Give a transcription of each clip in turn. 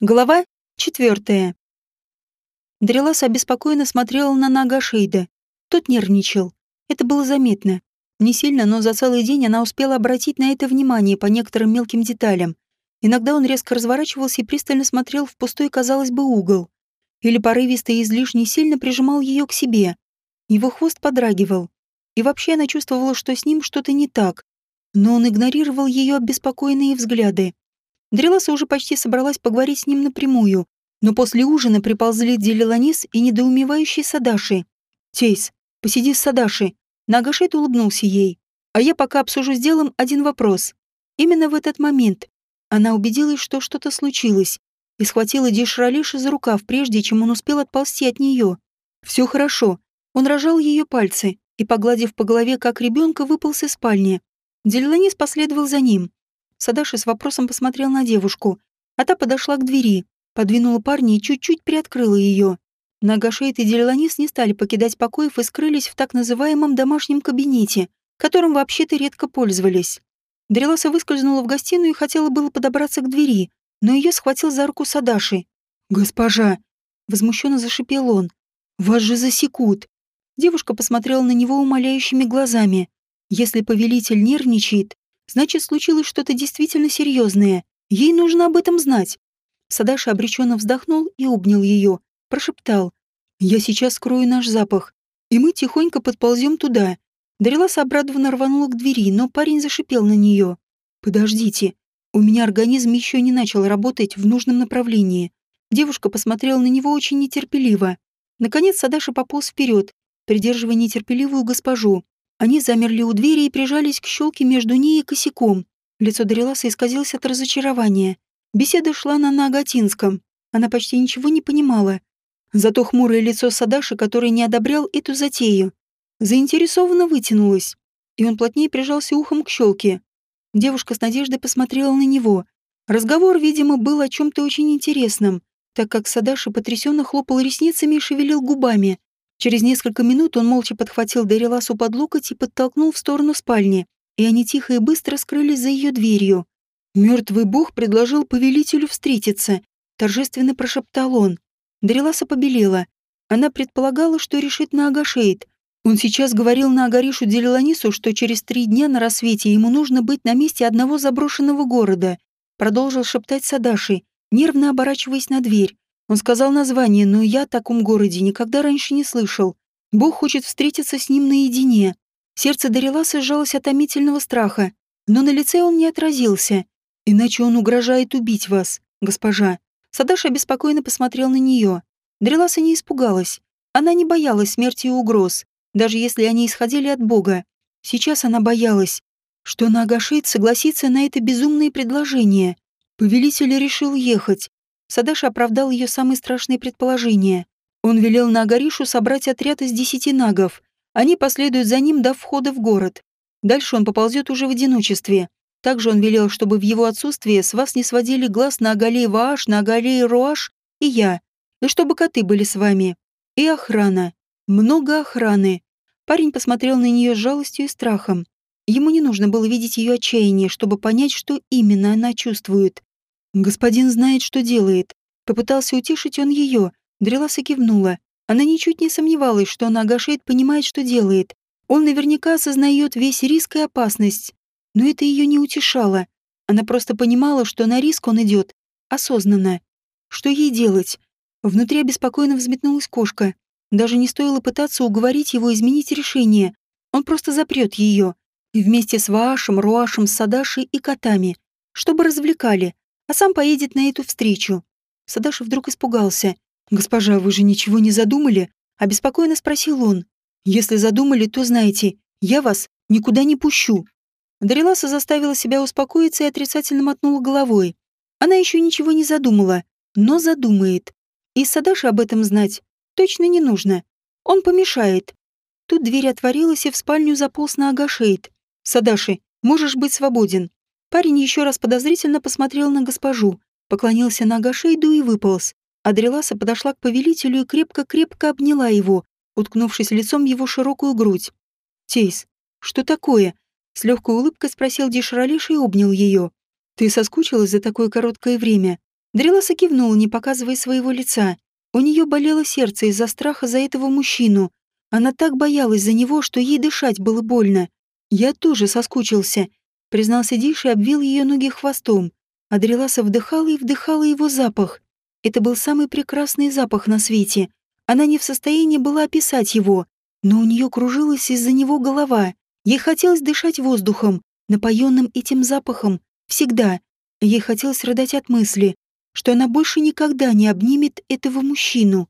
Глава четвертая. Дреласа обеспокоенно смотрела на Нага Шейда. Тот нервничал. Это было заметно. Не сильно, но за целый день она успела обратить на это внимание по некоторым мелким деталям. Иногда он резко разворачивался и пристально смотрел в пустой, казалось бы, угол. Или порывисто и излишне сильно прижимал ее к себе. Его хвост подрагивал. И вообще она чувствовала, что с ним что-то не так. Но он игнорировал ее обеспокоенные взгляды. Дреласа уже почти собралась поговорить с ним напрямую, но после ужина приползли Делиланис и недоумевающий Садаши. «Тейс, посиди с Садаши». Нагашет улыбнулся ей. «А я пока обсужу с делом один вопрос». Именно в этот момент она убедилась, что что-то случилось, и схватила Дишралиша за рукав, прежде чем он успел отползти от нее. «Все хорошо». Он рожал ее пальцы и, погладив по голове, как ребенка, выполз из спальни. Делиланис последовал за ним. Садаши с вопросом посмотрел на девушку, а та подошла к двери, подвинула парня и чуть-чуть приоткрыла ее. Нагашейт и Делиланис не стали покидать покоев и скрылись в так называемом домашнем кабинете, которым вообще-то редко пользовались. Дреласа выскользнула в гостиную и хотела было подобраться к двери, но ее схватил за руку Садаши. «Госпожа!» — возмущенно зашипел он. «Вас же засекут!» Девушка посмотрела на него умоляющими глазами. Если повелитель нервничает, Значит, случилось что-то действительно серьезное. Ей нужно об этом знать. Садаша обреченно вздохнул и обнял ее. Прошептал. «Я сейчас скрою наш запах, и мы тихонько подползем туда». Дариласа обрадованно рванула к двери, но парень зашипел на нее. «Подождите, у меня организм еще не начал работать в нужном направлении». Девушка посмотрела на него очень нетерпеливо. Наконец Садаша пополз вперед, придерживая нетерпеливую госпожу. Они замерли у двери и прижались к щелке между ней и косяком. Лицо Дариласа исказилось от разочарования. Беседа шла на нагатинском. Она почти ничего не понимала. Зато хмурое лицо Садаши, который не одобрял эту затею, заинтересованно вытянулось, и он плотнее прижался ухом к щелке. Девушка с надеждой посмотрела на него. Разговор, видимо, был о чем-то очень интересном, так как Садаши потрясенно хлопал ресницами и шевелил губами. Через несколько минут он молча подхватил Дариласу под локоть и подтолкнул в сторону спальни, и они тихо и быстро скрылись за ее дверью. Мертвый бог предложил повелителю встретиться, торжественно прошептал он. Дариласа побелела. Она предполагала, что решит на Агашейд. Он сейчас говорил на Агаришу Делиланису, что через три дня на рассвете ему нужно быть на месте одного заброшенного города. Продолжил шептать Садаши, нервно оборачиваясь на дверь. Он сказал название, но я о таком городе никогда раньше не слышал. Бог хочет встретиться с ним наедине. Сердце Дариласа сжалось от томительного страха, но на лице он не отразился. Иначе он угрожает убить вас, госпожа. Садаша беспокойно посмотрел на нее. Дариласа не испугалась. Она не боялась смерти и угроз, даже если они исходили от Бога. Сейчас она боялась, что Нагашит согласится на это безумное предложение. Повелитель решил ехать, Садаша оправдал ее самые страшные предположения. Он велел на Агаришу собрать отряд из десяти нагов. Они последуют за ним до входа в город. Дальше он поползет уже в одиночестве. Также он велел, чтобы в его отсутствие с вас не сводили глаз на Агалей Вааш, на Агалей Руаш и я. И чтобы коты были с вами. И охрана. Много охраны. Парень посмотрел на нее с жалостью и страхом. Ему не нужно было видеть ее отчаяние, чтобы понять, что именно она чувствует. «Господин знает, что делает». Попытался утешить он ее. Дреласа кивнула. Она ничуть не сомневалась, что Нагашейд понимает, что делает. Он наверняка осознает весь риск и опасность. Но это ее не утешало. Она просто понимала, что на риск он идет осознанно. Что ей делать? Внутри обеспокоенно взметнулась кошка. Даже не стоило пытаться уговорить его изменить решение. Он просто запрет ее. Вместе с Ваашем, Руашем, Садашей и котами. Чтобы развлекали а сам поедет на эту встречу. Садаша вдруг испугался. «Госпожа, вы же ничего не задумали?» — обеспокоенно спросил он. «Если задумали, то знаете, я вас никуда не пущу». Дариласа заставила себя успокоиться и отрицательно мотнула головой. Она еще ничего не задумала, но задумает. И Садаши об этом знать точно не нужно. Он помешает. Тут дверь отворилась, и в спальню заполз на Агашейд. «Садаши, можешь быть свободен». Парень еще раз подозрительно посмотрел на госпожу, поклонился на Агашейду и выполз. Адреласа подошла к повелителю и крепко-крепко обняла его, уткнувшись лицом в его широкую грудь. «Тейс, что такое?» С легкой улыбкой спросил Дишралиш и обнял ее. «Ты соскучилась за такое короткое время?» Дреласа кивнула, не показывая своего лица. У нее болело сердце из-за страха за этого мужчину. Она так боялась за него, что ей дышать было больно. Я тоже соскучился, признался Диш и обвил ее ноги хвостом. Адреласа вдыхала и вдыхала его запах. Это был самый прекрасный запах на свете. Она не в состоянии была описать его, но у нее кружилась из-за него голова. Ей хотелось дышать воздухом, напоенным этим запахом, всегда. Ей хотелось рыдать от мысли, что она больше никогда не обнимет этого мужчину.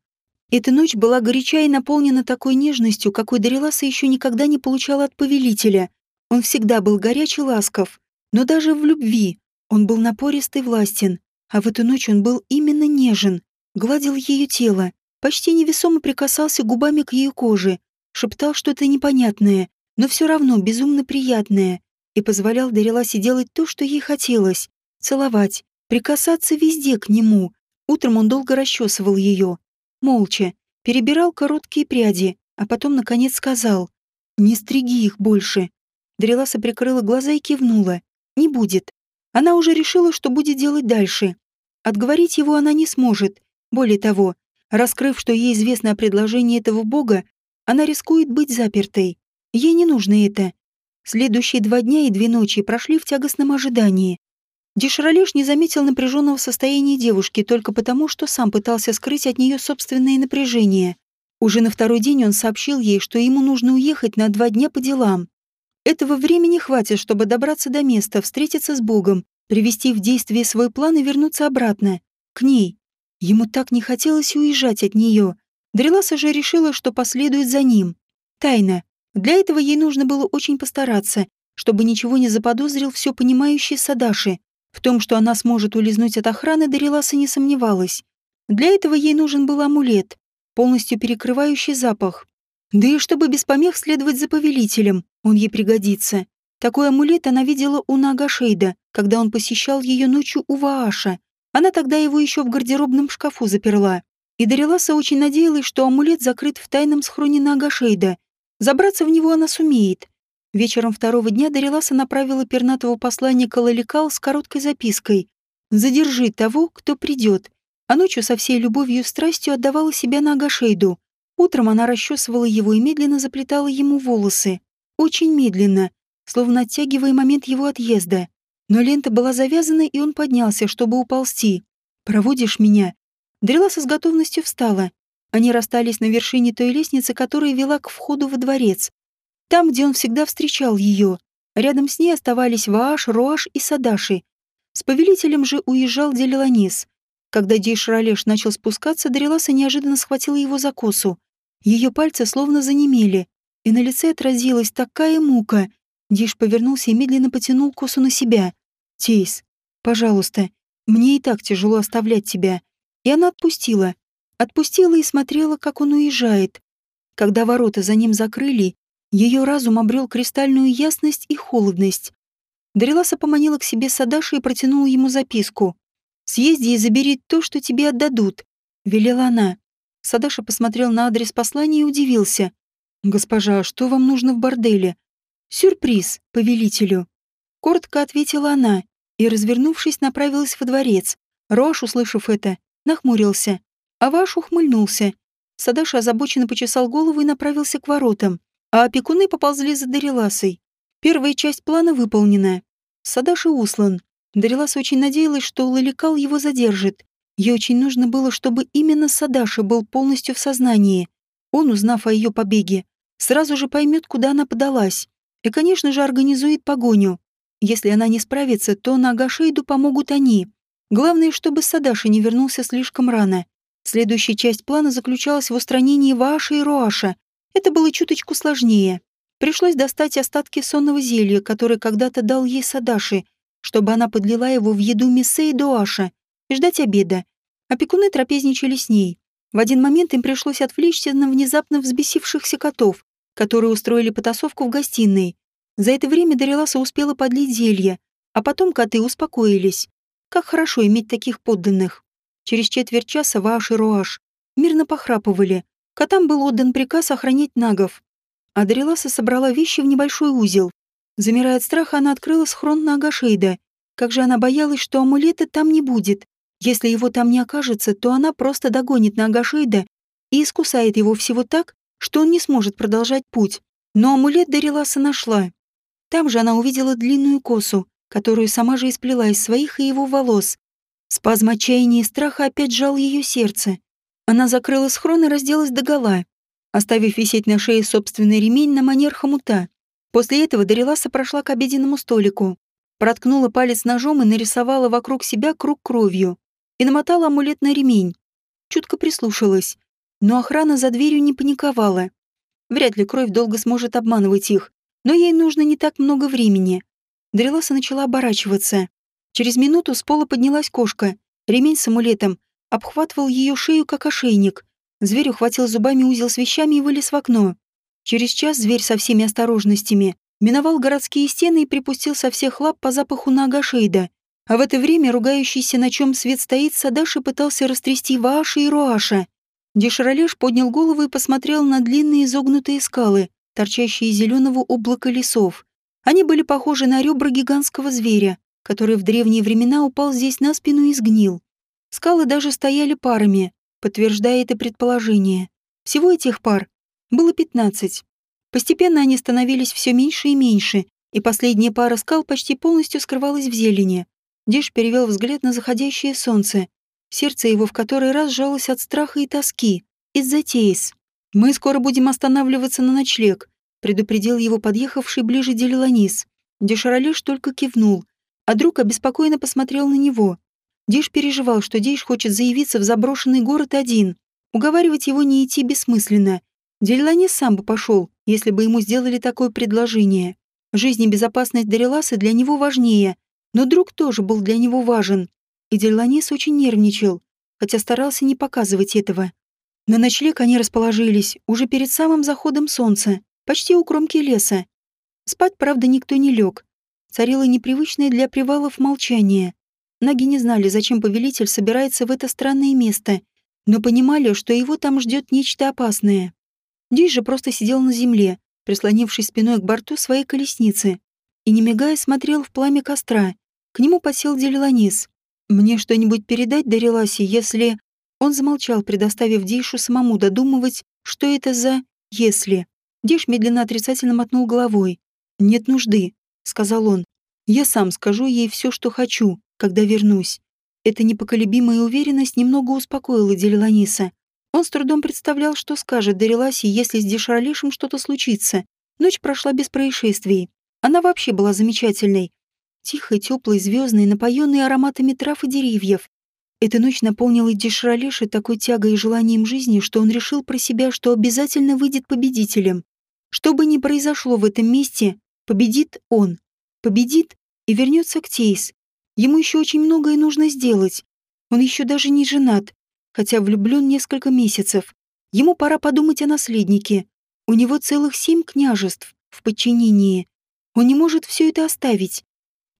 Эта ночь была горяча и наполнена такой нежностью, какой Дариласа еще никогда не получала от повелителя. Он всегда был горячий ласков, но даже в любви он был напорист и властен, а в эту ночь он был именно нежен, гладил ее тело, почти невесомо прикасался губами к ее коже, шептал что-то непонятное, но все равно безумно приятное, и позволял Дариласе делать то, что ей хотелось, целовать, прикасаться везде к нему. Утром он долго расчесывал ее, молча, перебирал короткие пряди, а потом, наконец, сказал «Не стриги их больше». Дреласа прикрыла глаза и кивнула. «Не будет». Она уже решила, что будет делать дальше. Отговорить его она не сможет. Более того, раскрыв, что ей известно о предложении этого бога, она рискует быть запертой. Ей не нужно это. Следующие два дня и две ночи прошли в тягостном ожидании. Деширалеш не заметил напряженного состояния девушки только потому, что сам пытался скрыть от нее собственное напряжение. Уже на второй день он сообщил ей, что ему нужно уехать на два дня по делам. Этого времени хватит, чтобы добраться до места, встретиться с Богом, привести в действие свой план и вернуться обратно. К ней. Ему так не хотелось уезжать от нее. Дреласа же решила, что последует за ним. Тайна. Для этого ей нужно было очень постараться, чтобы ничего не заподозрил все понимающий Садаши. В том, что она сможет улизнуть от охраны, Дариласа не сомневалась. Для этого ей нужен был амулет, полностью перекрывающий запах. Да и чтобы без помех следовать за повелителем, он ей пригодится. Такой амулет она видела у Нагашейда, когда он посещал ее ночью у Вааша. Она тогда его еще в гардеробном шкафу заперла. И Дариласа очень надеялась, что амулет закрыт в тайном схроне Нагашейда. Забраться в него она сумеет, Вечером второго дня Дариласа направила пернатого посланника Лаликал с короткой запиской «Задержи того, кто придет». А ночью со всей любовью и страстью отдавала себя на. Утром она расчесывала его и медленно заплетала ему волосы. Очень медленно, словно оттягивая момент его отъезда. Но лента была завязана, и он поднялся, чтобы уползти. «Проводишь меня?» Дреласа с готовностью встала. Они расстались на вершине той лестницы, которая вела к входу во дворец. Там, где он всегда встречал ее. Рядом с ней оставались Вааш, Роаш и Садаши. С повелителем же уезжал Делиланис. Когда Дейш Ролеш начал спускаться, Дариласа неожиданно схватила его за косу. Ее пальцы словно занемели, и на лице отразилась такая мука. Дейш повернулся и медленно потянул косу на себя. «Тейс, пожалуйста, мне и так тяжело оставлять тебя». И она отпустила. Отпустила и смотрела, как он уезжает. Когда ворота за ним закрыли, ее разум обрел кристальную ясность и холодность. Дариласа поманила к себе Садаши и протянула ему записку. «Съезди и забери то, что тебе отдадут», — велела она. Садаша посмотрел на адрес послания и удивился. «Госпожа, что вам нужно в борделе?» «Сюрприз, повелителю». Коротко ответила она и, развернувшись, направилась во дворец. Рош, услышав это, нахмурился, а Ваш ухмыльнулся. Садаша озабоченно почесал голову и направился к воротам а опекуны поползли за Дариласой. Первая часть плана выполнена. Садаши услан. Дариласа очень надеялась, что Лаликал его задержит. Ей очень нужно было, чтобы именно Садаши был полностью в сознании. Он, узнав о ее побеге, сразу же поймет, куда она подалась. И, конечно же, организует погоню. Если она не справится, то на Агашейду помогут они. Главное, чтобы Садаши не вернулся слишком рано. Следующая часть плана заключалась в устранении Вааша и Роаша, это было чуточку сложнее. Пришлось достать остатки сонного зелья, которое когда-то дал ей Садаши, чтобы она подлила его в еду Миссе и Дуаша, и ждать обеда. Опекуны трапезничали с ней. В один момент им пришлось отвлечься на внезапно взбесившихся котов, которые устроили потасовку в гостиной. За это время Дариласа успела подлить зелье, а потом коты успокоились. Как хорошо иметь таких подданных. Через четверть часа Вааш и Руаш мирно похрапывали, Котам был отдан приказ охранять нагов. Адреласа собрала вещи в небольшой узел. Замирая от страха, она открыла схрон Нага Шейда. Как же она боялась, что амулета там не будет. Если его там не окажется, то она просто догонит Нагашейда и искусает его всего так, что он не сможет продолжать путь. Но амулет Дариласа нашла. Там же она увидела длинную косу, которую сама же исплела из своих и его волос. Спазм отчаяния и страха опять жал ее сердце. Она закрыла схрон и разделась догола, оставив висеть на шее собственный ремень на манер хомута. После этого Дариласа прошла к обеденному столику, проткнула палец ножом и нарисовала вокруг себя круг кровью и намотала амулет на ремень. Чутко прислушалась, но охрана за дверью не паниковала. Вряд ли кровь долго сможет обманывать их, но ей нужно не так много времени. Дреласа начала оборачиваться. Через минуту с пола поднялась кошка. Ремень с амулетом обхватывал ее шею, как ошейник. Зверь ухватил зубами узел с вещами и вылез в окно. Через час зверь со всеми осторожностями миновал городские стены и припустил со всех лап по запаху на Агашейда. А в это время ругающийся, на чем свет стоит, Садаши пытался растрясти Вааша и Руаша. Деширалеш поднял голову и посмотрел на длинные изогнутые скалы, торчащие из зеленого облака лесов. Они были похожи на ребра гигантского зверя, который в древние времена упал здесь на спину и сгнил. Скалы даже стояли парами, подтверждая это предположение. Всего этих пар было 15. Постепенно они становились все меньше и меньше, и последняя пара скал почти полностью скрывалась в зелени. Деш перевел взгляд на заходящее солнце. Сердце его в который раз сжалось от страха и тоски. Из-за Тейс. «Мы скоро будем останавливаться на ночлег», предупредил его подъехавший ближе Делиланис. Дешаралеш только кивнул, а друг обеспокоенно посмотрел на него. Диш переживал, что Дейш хочет заявиться в заброшенный город один. Уговаривать его не идти бессмысленно. Делиланис сам бы пошел, если бы ему сделали такое предложение. Жизнь и безопасность Дариласа для него важнее, но друг тоже был для него важен. И Деланис очень нервничал, хотя старался не показывать этого. На ночлег они расположились уже перед самым заходом солнца, почти у кромки леса. Спать, правда, никто не лег. Царило непривычное для привалов молчание. Наги не знали, зачем повелитель собирается в это странное место, но понимали, что его там ждет нечто опасное. Диш же просто сидел на земле, прислонившись спиной к борту своей колесницы, и, не мигая, смотрел в пламя костра. К нему посел Делиланис. «Мне что-нибудь передать, Дариласи, если...» Он замолчал, предоставив Дишу самому додумывать, что это за «если». Диш медленно отрицательно мотнул головой. «Нет нужды», — сказал он. «Я сам скажу ей все, что хочу, когда вернусь. Эта непоколебимая уверенность немного успокоила Делиланиса. Он с трудом представлял, что скажет Дариласе, если с Дешаралишем что-то случится. Ночь прошла без происшествий. Она вообще была замечательной. Тихой, теплой, звездной, напоенной ароматами трав и деревьев. Эта ночь наполнила Дешаралиша такой тягой и желанием жизни, что он решил про себя, что обязательно выйдет победителем. Что бы ни произошло в этом месте, победит он. Победит и вернется к Тейс, Ему еще очень многое нужно сделать. Он еще даже не женат, хотя влюблен несколько месяцев. Ему пора подумать о наследнике. У него целых семь княжеств в подчинении. Он не может все это оставить.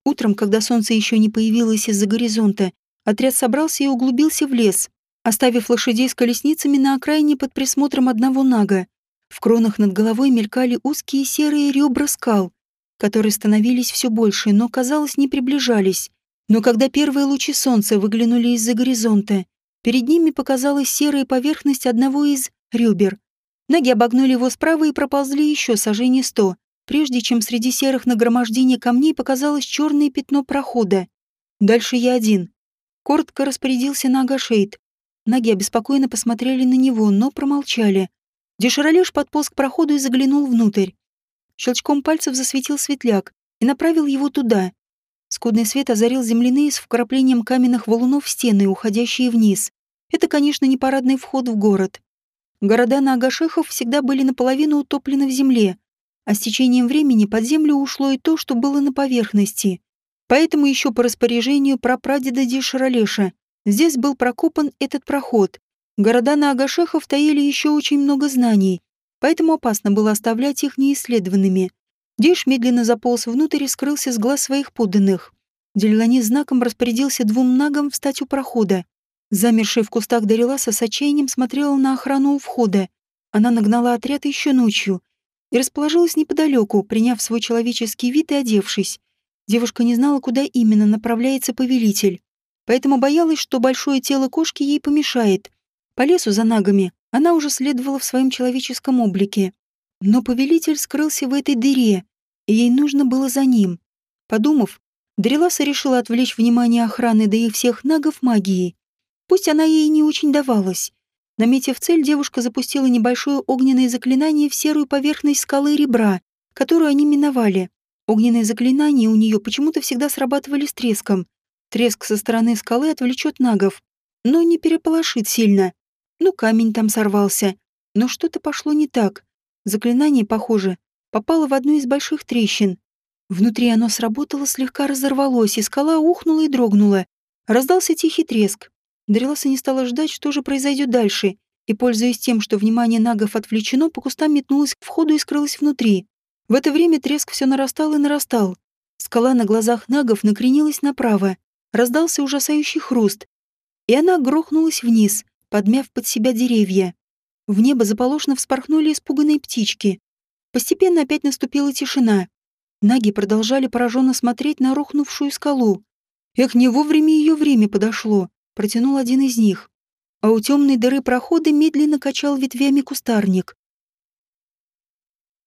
Утром, когда солнце еще не появилось из-за горизонта, отряд собрался и углубился в лес, оставив лошадей с колесницами на окраине под присмотром одного нага. В кронах над головой мелькали узкие серые ребра скал, которые становились все больше, но, казалось, не приближались. Но когда первые лучи солнца выглянули из-за горизонта, перед ними показалась серая поверхность одного из ребер. Ноги обогнули его справа и проползли еще сожжение сто, прежде чем среди серых нагромождений камней показалось черное пятно прохода. Дальше я один. Коротко распорядился на Агашейд. Ноги обеспокоенно посмотрели на него, но промолчали. Деширалеш подполз к проходу и заглянул внутрь. Щелчком пальцев засветил светляк и направил его туда. Скудный свет озарил земляные с вкраплением каменных валунов стены, уходящие вниз. Это, конечно, не парадный вход в город. Города на Агашехов всегда были наполовину утоплены в земле, а с течением времени под землю ушло и то, что было на поверхности. Поэтому еще по распоряжению прапрадеда Дишаралеша здесь был прокопан этот проход. Города на Агашехов таили еще очень много знаний, поэтому опасно было оставлять их неисследованными. Диш медленно заполз внутрь и скрылся с глаз своих подданных. Делилани знаком распорядился двум нагам встать у прохода. Замершая в кустах Дариласа с отчаянием смотрела на охрану у входа. Она нагнала отряд еще ночью и расположилась неподалеку, приняв свой человеческий вид и одевшись. Девушка не знала, куда именно направляется повелитель. поэтому боялась, что большое тело кошки ей помешает. По лесу за нагами она уже следовала в своем человеческом облике. Но повелитель скрылся в этой дыре, и ей нужно было за ним. Подумав, Дреласа решила отвлечь внимание охраны, да и всех нагов магией. Пусть она ей не очень давалась. Наметив цель, девушка запустила небольшое огненное заклинание в серую поверхность скалы ребра, которую они миновали. Огненные заклинания у нее почему-то всегда срабатывали с треском. Треск со стороны скалы отвлечет нагов, но не переполошит сильно. Ну, камень там сорвался. Но что-то пошло не так. Заклинание, похоже, попало в одну из больших трещин. Внутри оно сработало, слегка разорвалось, и скала ухнула и дрогнула. Раздался тихий треск. Дариласа не стала ждать, что же произойдет дальше, и, пользуясь тем, что внимание нагов отвлечено, по кустам метнулась к входу и скрылась внутри. В это время треск все нарастал и нарастал. Скала на глазах нагов накренилась направо. Раздался ужасающий хруст. И она грохнулась вниз, подмяв под себя деревья. В небо заполошно вспорхнули испуганные птички. Постепенно опять наступила тишина. Наги продолжали пораженно смотреть на рухнувшую скалу. Эх, не вовремя ее время подошло, протянул один из них. А у темной дыры прохода медленно качал ветвями кустарник.